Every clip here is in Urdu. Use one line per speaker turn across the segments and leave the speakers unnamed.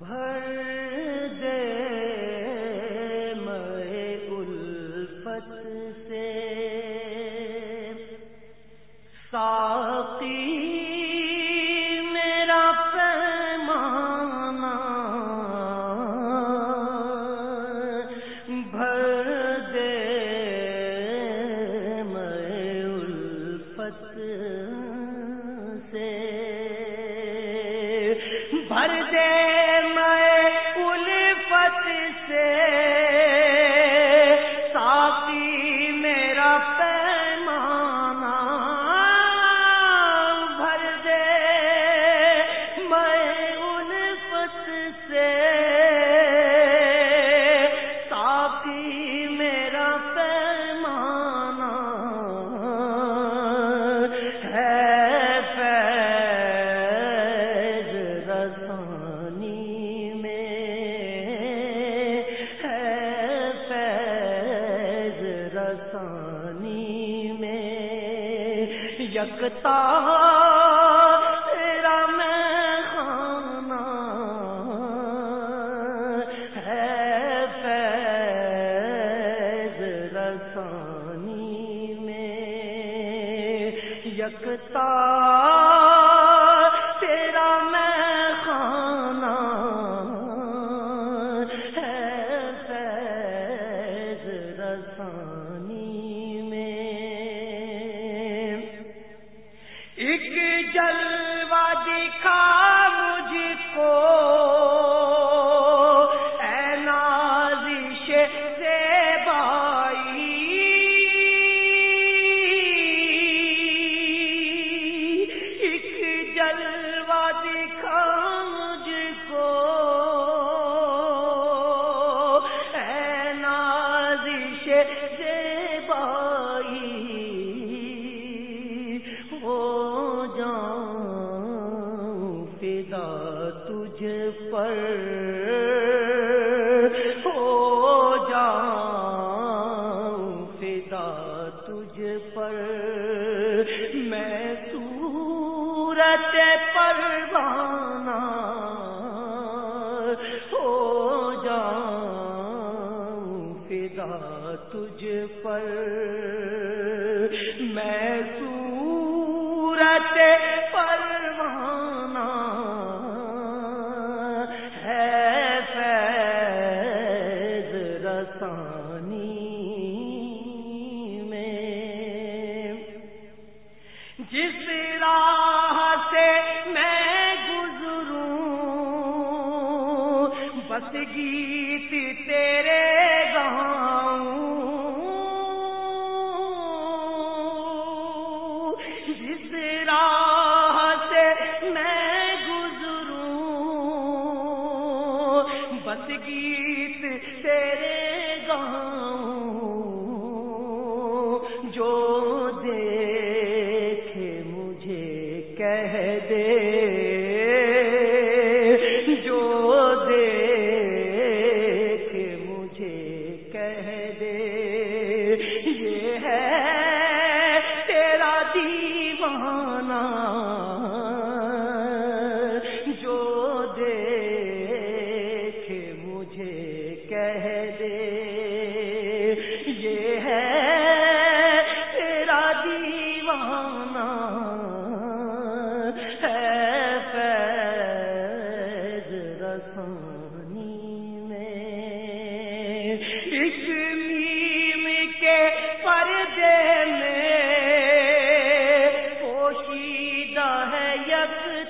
بھر یکتا تیرا میں خانہ ہے فیض رسانی میں یکتا تجھ پر ہو جا فدا تجھ پر۔ میں سورت پروانہ ہو جاؤں، فدا تجھ پر۔ میں سورت گیت تیرے گزروں بس گیت تیرے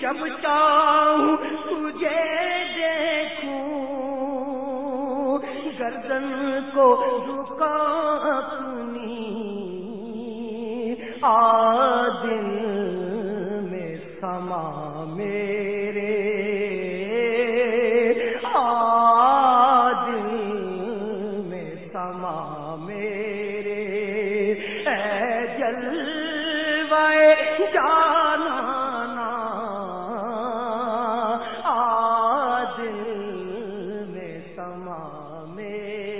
جب چاہوں تجھے دیکھوں گردن کو جھکا اپنی آ میں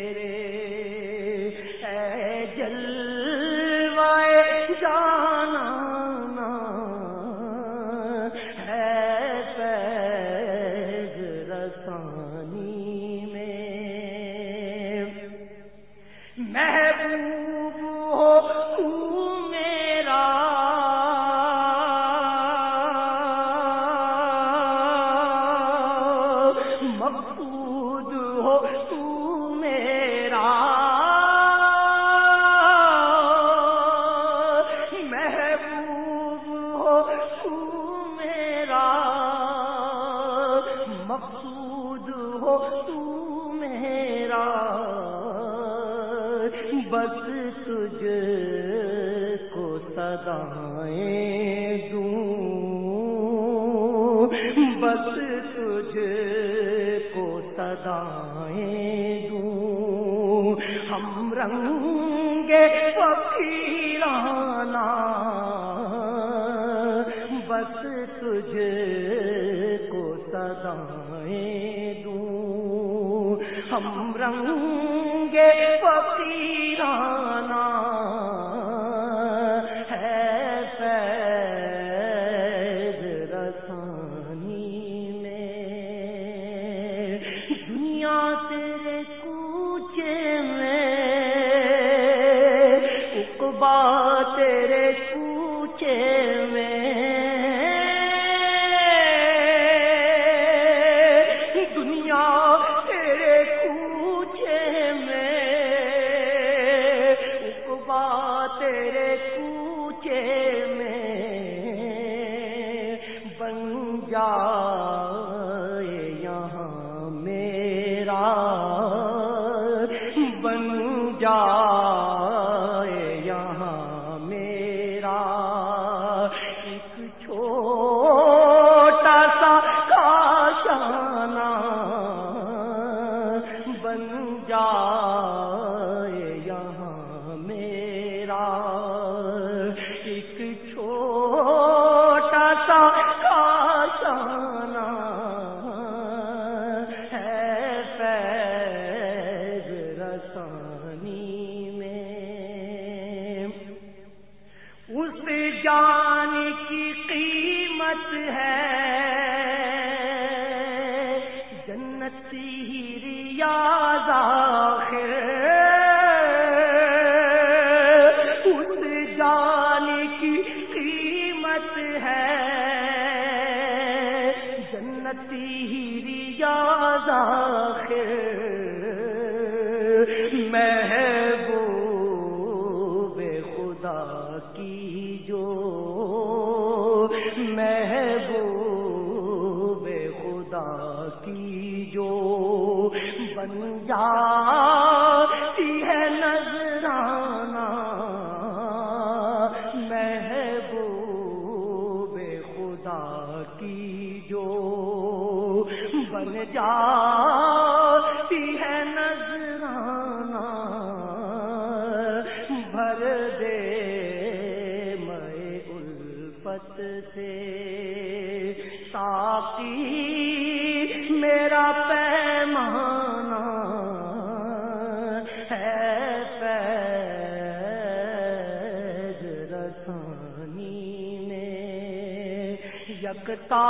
مقصود ہو تو میرا، بس تجھ کو سدائیں دوں۔ بس تجھ کو سدائیں دوں۔ ہم رنگ فقیرانا بس تجھ ہم رنگ بن جائے یہاں میرا ایک چھوٹا سا کاشانہ ہے فیض رسانی میں۔ اس جان کی قیمت ہے ریاض کی قیمت ہے ہی ریاض آخر جاتی ہے نظرانہ محبوب خدا کی جو بن جاتی ہے نظرانہ بھر دے میں الفت سے۔ رسانی میں یکتا